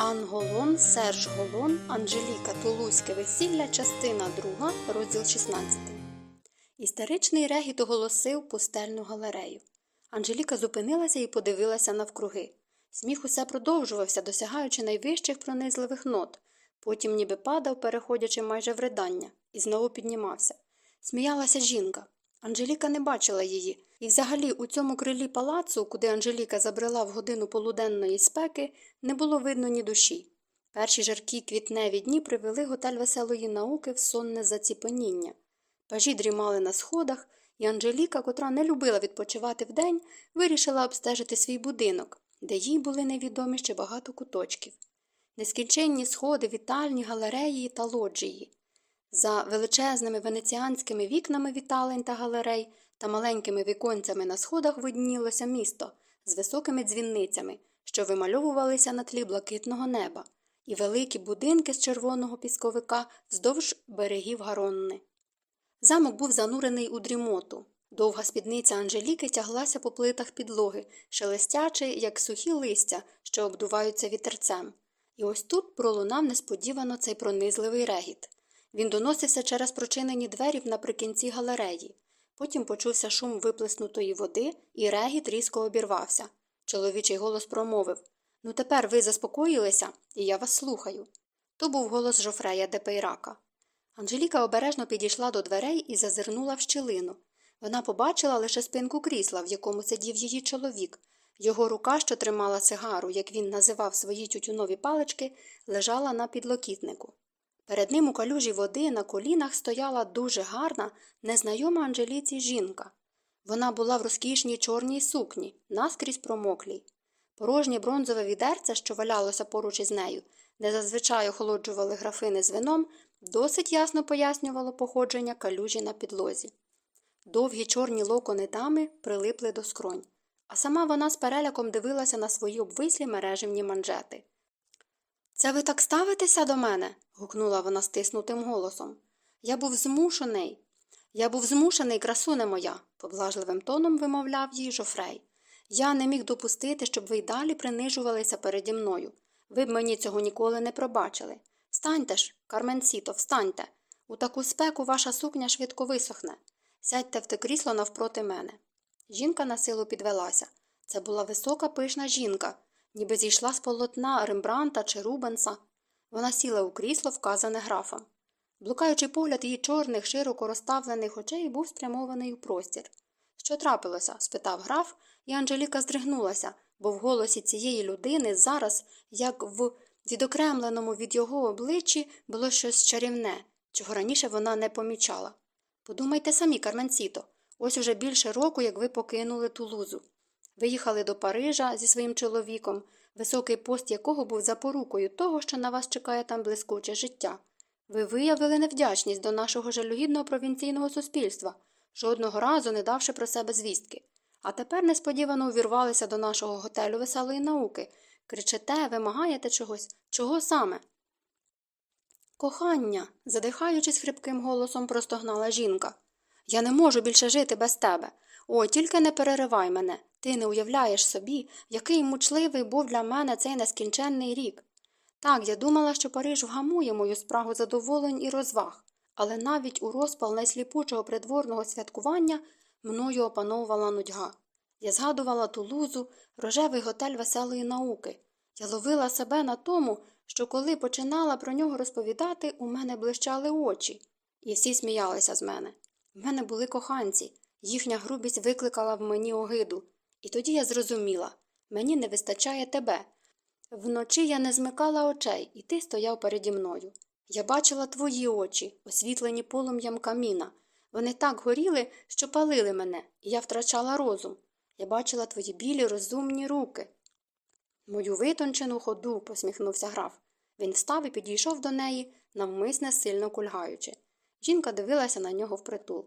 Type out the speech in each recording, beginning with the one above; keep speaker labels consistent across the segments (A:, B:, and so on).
A: Анголон, Серж Голон, Анжеліка Тулузьке весілля, частина 2, розділ 16. Істеричний регіт оголосив пустельну галерею. Анжеліка зупинилася і подивилася навкруги. Сміх усе продовжувався, досягаючи найвищих пронизливих нот, потім ніби падав, переходячи майже в ридання, і знову піднімався. Сміялася жінка. Анжеліка не бачила її, і взагалі у цьому крилі палацу, куди Анжеліка забрела в годину полуденної спеки, не було видно ні душі. Перші жаркі квітневі дні привели готель веселої науки в сонне заціпеніння. Пажі дрімали на сходах, і Анжеліка, котра не любила відпочивати вдень, вирішила обстежити свій будинок, де їй були невідомі ще багато куточків. Нескінченні сходи, вітальні, галереї та лоджії. За величезними венеціанськими вікнами віталень та галерей та маленькими віконцями на сходах виднілося місто з високими дзвінницями, що вимальовувалися на тлі блакитного неба, і великі будинки з червоного пісковика вздовж берегів Гаронни. Замок був занурений у дрімоту. Довга спідниця Анжеліки тяглася по плитах підлоги, шелестячи, як сухі листя, що обдуваються вітерцем. І ось тут пролунав несподівано цей пронизливий регіт. Він доносився через прочинені двері наприкінці галереї. Потім почувся шум виплеснутої води, і регіт різко обірвався. Чоловічий голос промовив Ну, тепер ви заспокоїлися, і я вас слухаю. То був голос Жофрея де Пейрака. Анжеліка обережно підійшла до дверей і зазирнула в щілину. Вона побачила лише спинку крісла, в якому сидів її чоловік. Його рука, що тримала цигару, як він називав свої тютюнові палички, лежала на підлокітнику. Перед ним у калюжі води на колінах стояла дуже гарна, незнайома Анжеліці жінка. Вона була в розкішній чорній сукні, наскрізь промоклій. Порожнє бронзове відерце, що валялося поруч із нею, де зазвичай охолоджували графини з вином, досить ясно пояснювало походження калюжі на підлозі. Довгі чорні локони дами прилипли до скронь, а сама вона з переляком дивилася на свої обвислі мереживні манжети. Це ви так ставитеся до мене? гукнула вона стиснутим голосом. Я був змушений. Я був змушений, красуне моя, поблажливим тоном вимовляв їй Жофрей. Я не міг допустити, щоб ви й далі принижувалися переді мною. Ви б мені цього ніколи не пробачили. Встаньте ж, Карменсіто, встаньте. У таку спеку ваша сукня швидко висохне. Сядьте в те крісло навпроти мене. Жінка на силу підвелася. Це була висока пишна жінка, ніби зійшла з полотна Рембранта чи Рубенса. Вона сіла у крісло, вказане графом. Блукаючий погляд її чорних, широко розставлених очей був спрямований у простір. Що трапилося? спитав граф, і Анжеліка здригнулася, бо в голосі цієї людини зараз, як в відокремленому від його обличчі, було щось чарівне, чого раніше вона не помічала. Подумайте самі, Карменсіто, ось уже більше року, як ви покинули Тулузу. Виїхали до Парижа зі своїм чоловіком, високий пост якого був запорукою того, що на вас чекає там блискуче життя. Ви виявили невдячність до нашого жалюгідного провінційного суспільства, жодного разу не давши про себе звістки. А тепер несподівано увірвалися до нашого готелю веселої науки. Кричите, вимагаєте чогось. Чого саме? Кохання, задихаючись хрипким голосом, простогнала жінка. Я не можу більше жити без тебе. О, тільки не переривай мене. Ти не уявляєш собі, який мучливий був для мене цей нескінченний рік. Так, я думала, що Париж вгамує мою спрагу задоволень і розваг, але навіть у розпал найсліпучого придворного святкування мною опановувала нудьга. Я згадувала Тулузу, рожевий готель веселої науки. Я ловила себе на тому, що коли починала про нього розповідати, у мене блищали очі, і всі сміялися з мене. В мене були коханці, їхня грубість викликала в мені огиду. І тоді я зрозуміла мені не вистачає тебе. Вночі я не змикала очей, і ти стояв переді мною. Я бачила твої очі, освітлені полум'ям каміна. Вони так горіли, що палили мене, і я втрачала розум. Я бачила твої білі розумні руки. Мою витончену ходу, посміхнувся граф. Він встав і підійшов до неї, навмисне сильно кульгаючи. Жінка дивилася на нього впритул.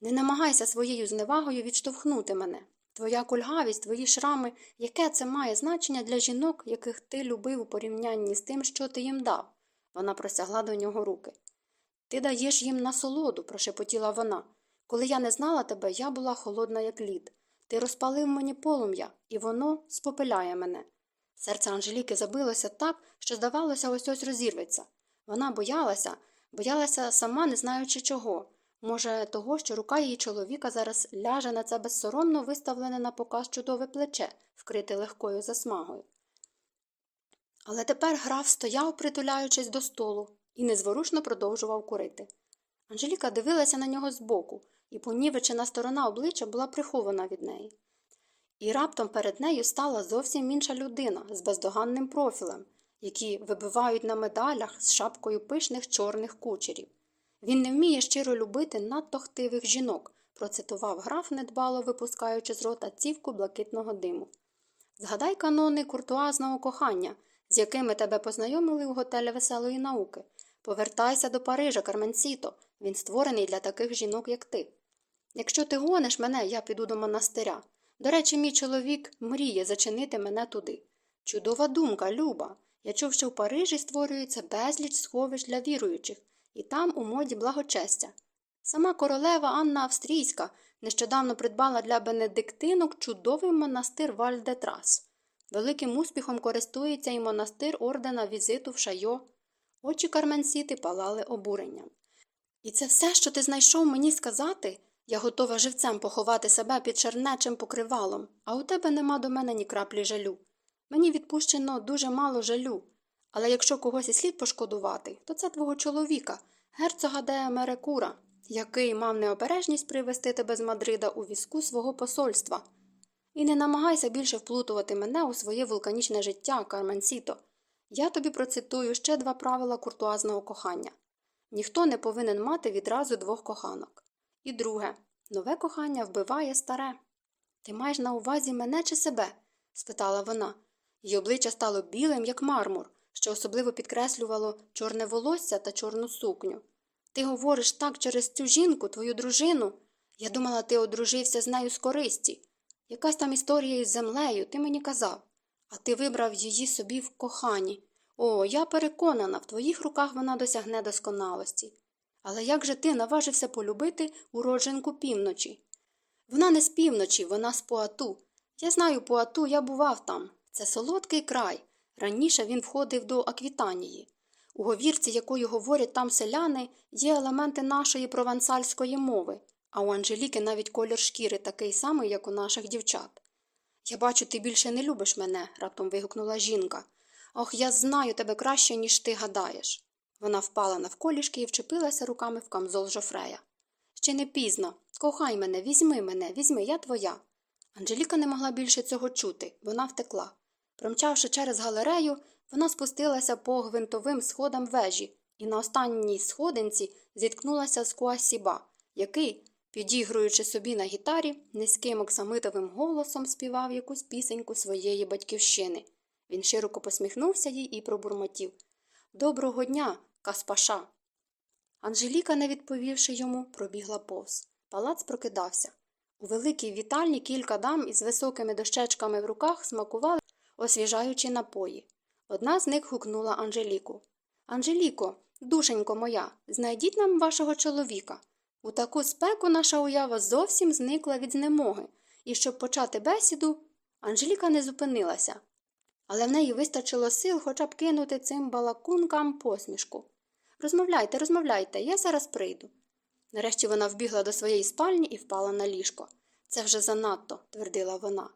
A: Не намагайся своєю зневагою відштовхнути мене. Твоя кульгавість, твої шрами, яке це має значення для жінок, яких ти любив у порівнянні з тим, що ти їм дав. Вона простягла до нього руки. Ти даєш їм насолоду, прошепотіла вона. Коли я не знала тебе, я була холодна, як лід. Ти розпалив мені полум'я, і воно спопиляє мене. Серце Анжеліки забилося так, що, здавалося, ось ось розірветься. Вона боялася, боялася сама, не знаючи чого. Може, того, що рука її чоловіка зараз ляже на це безсоромно виставлене на показ чудове плече, вкрите легкою засмагою. Але тепер граф стояв, притуляючись до столу, і незворушно продовжував курити. Анжеліка дивилася на нього збоку, і понівечена сторона обличчя була прихована від неї. І раптом перед нею стала зовсім інша людина з бездоганним профілем, які вибивають на медалях з шапкою пишних чорних кучерів. Він не вміє щиро любити надто хтивих жінок, процитував граф, недбало випускаючи з рота цівку блакитного диму. Згадай канони куртуазного кохання, з якими тебе познайомили у готелі веселої науки. Повертайся до Парижа, Карменсіто. Він створений для таких жінок, як ти. Якщо ти гониш мене, я піду до монастиря. До речі, мій чоловік мріє зачинити мене туди. Чудова думка, Люба. Я чув, що в Парижі створюється безліч сховищ для віруючих, і там у моді благочестя. Сама королева Анна Австрійська нещодавно придбала для бенедиктинок чудовий монастир Вальдетрас. Великим успіхом користується і монастир ордена візиту в Шайо. Очі Карменсіти палали обуренням. І це все, що ти знайшов мені сказати? Я готова живцем поховати себе під чернечим покривалом, а у тебе нема до мене ні краплі жалю. Мені відпущено дуже мало жалю, але якщо когось і слід пошкодувати, то це твого чоловіка, герцога де Мерекура, який мав необережність привезти тебе з Мадрида у візку свого посольства. І не намагайся більше вплутувати мене у своє вулканічне життя, Карменсіто. Я тобі процитую ще два правила куртуазного кохання ніхто не повинен мати відразу двох коханок. І друге нове кохання вбиває старе. Ти маєш на увазі мене чи себе? спитала вона. Її обличчя стало білим, як мармур, що особливо підкреслювало чорне волосся та чорну сукню. Ти говориш так через цю жінку, твою дружину. Я думала, ти одружився з нею з користі. Якась там історія із землею, ти мені казав, а ти вибрав її собі в коханні. О, я переконана, в твоїх руках вона досягне досконалості. Але як же ти наважився полюбити уродженку півночі? Вона не з півночі, вона з Пуату. Я знаю Пуату, я бував там. Це солодкий край. Раніше він входив до Аквітанії. У говірці, якою говорять там селяни, є елементи нашої провансальської мови, а у Анжеліки навіть колір шкіри такий самий, як у наших дівчат. Я бачу, ти більше не любиш мене, раптом вигукнула жінка. Ох, я знаю тебе краще, ніж ти гадаєш. Вона впала навколішки і вчепилася руками в камзол жофрея. Ще не пізно. Кохай мене, візьми мене, візьми, я твоя. Анжеліка не могла більше цього чути, вона втекла. Промчавши через галерею, вона спустилася по гвинтовим сходам вежі і на останній сходинці зіткнулася з Куасіба, який, підігруючи собі на гітарі, низьким оксамитовим голосом співав якусь пісеньку своєї батьківщини. Він широко посміхнувся їй і пробурмотів Доброго дня, Каспаша. Анжеліка, не відповівши йому, пробігла повз. Палац прокидався. У великій вітальні кілька дам із високими дощечками в руках смакували, освіжаючи напої. Одна з них гукнула Анжеліку. Анжеліко, душенько моя, знайдіть нам вашого чоловіка. У таку спеку наша уява зовсім зникла від знемоги, і щоб почати бесіду, Анжеліка не зупинилася, але в неї вистачило сил хоча б кинути цим балакункам посмішку. Розмовляйте, розмовляйте, я зараз прийду. Нарешті вона вбігла до своєї спальні і впала на ліжко. Це вже занадто, твердила вона.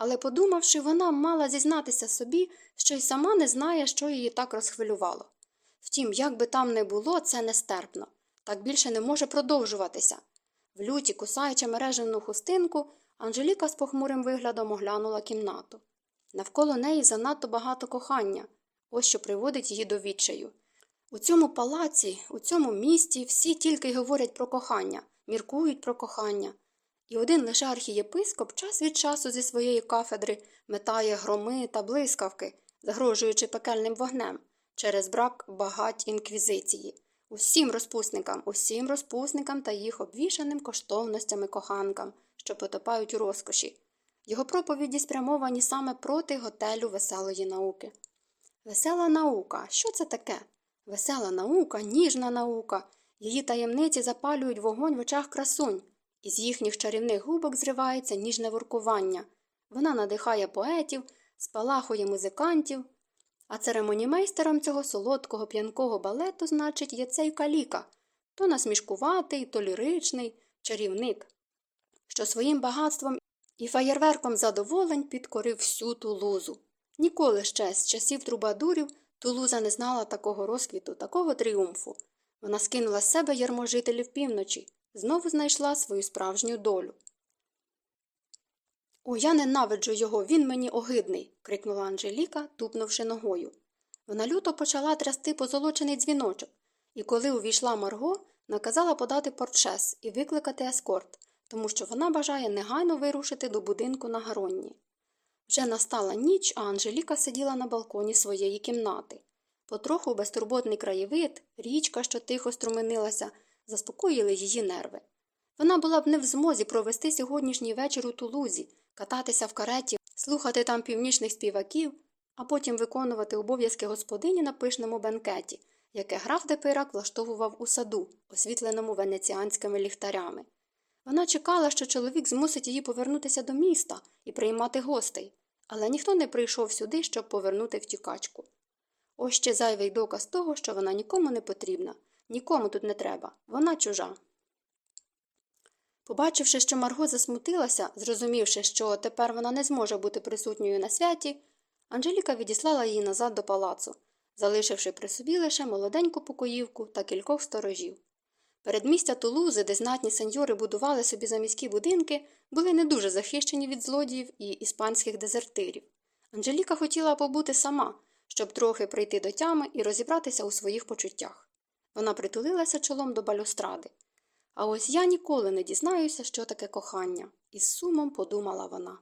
A: Але, подумавши, вона мала зізнатися собі, що й сама не знає, що її так розхвилювало. Втім, як би там не було, це нестерпно. Так більше не може продовжуватися. В люті, кусаючи мережену хустинку, Анжеліка з похмурим виглядом оглянула кімнату. Навколо неї занадто багато кохання, ось що приводить її до відчаю. У цьому палаці, у цьому місті всі тільки й говорять про кохання, міркують про кохання. І один лише архієпископ час від часу зі своєї кафедри метає громи та блискавки, загрожуючи пекельним вогнем через брак багать інквізиції. Усім розпусникам, усім розпусникам та їх обвішаним коштовностями коханкам, що потопають у розкоші. Його проповіді спрямовані саме проти готелю веселої науки. Весела наука, що це таке? Весела наука, ніжна наука. Її таємниці запалюють вогонь в очах красунь, із їхніх чарівних губок зривається ніжне воркування. Вона надихає поетів, спалахує музикантів, а церемонімейстером цього солодкого п'янкого балету, значить, є цей каліка, то насмішкуватий, то ліричний, чарівник, що своїм багатством і фаєрверком задоволень підкорив всю тулузу. Ніколи ще з часів трубадурів Тулуза не знала такого розквіту, такого тріумфу. Вона скинула з себе ярмо жителів півночі, знову знайшла свою справжню долю. О, я ненавиджу його, він мені огидний. крикнула Анжеліка, тупнувши ногою. Вона люто почала трясти позолочений дзвіночок, і коли увійшла Марго, наказала подати портшес і викликати ескорт, тому що вона бажає негайно вирушити до будинку на Гаронні. Вже настала ніч, а Анжеліка сиділа на балконі своєї кімнати. Потроху безтурботний краєвид, річка, що тихо струменилася, заспокоїли її нерви. Вона була б не в змозі провести сьогоднішній вечір у Тулузі, кататися в кареті, слухати там північних співаків, а потім виконувати обов'язки господині на пишному бенкеті, яке граф Депирак влаштовував у саду, освітленому венеціанськими ліхтарями. Вона чекала, що чоловік змусить її повернутися до міста і приймати гостей, але ніхто не прийшов сюди, щоб повернути втікачку. Ось ще зайвий доказ того, що вона нікому не потрібна, нікому тут не треба, вона чужа. Побачивши, що Марго засмутилася, зрозумівши, що тепер вона не зможе бути присутньою на святі, Анжеліка відіслала її назад до палацу, залишивши при собі лише молоденьку покоївку та кількох сторожів. Передмістя Тулузи, де знатні сеньори будували собі заміські будинки, були не дуже захищені від злодіїв і іспанських дезертирів. Анжеліка хотіла побути сама, щоб трохи прийти до тями і розібратися у своїх почуттях. Вона притулилася чолом до балюстради. А ось я ніколи не дізнаюся, що таке кохання, із сумом подумала вона.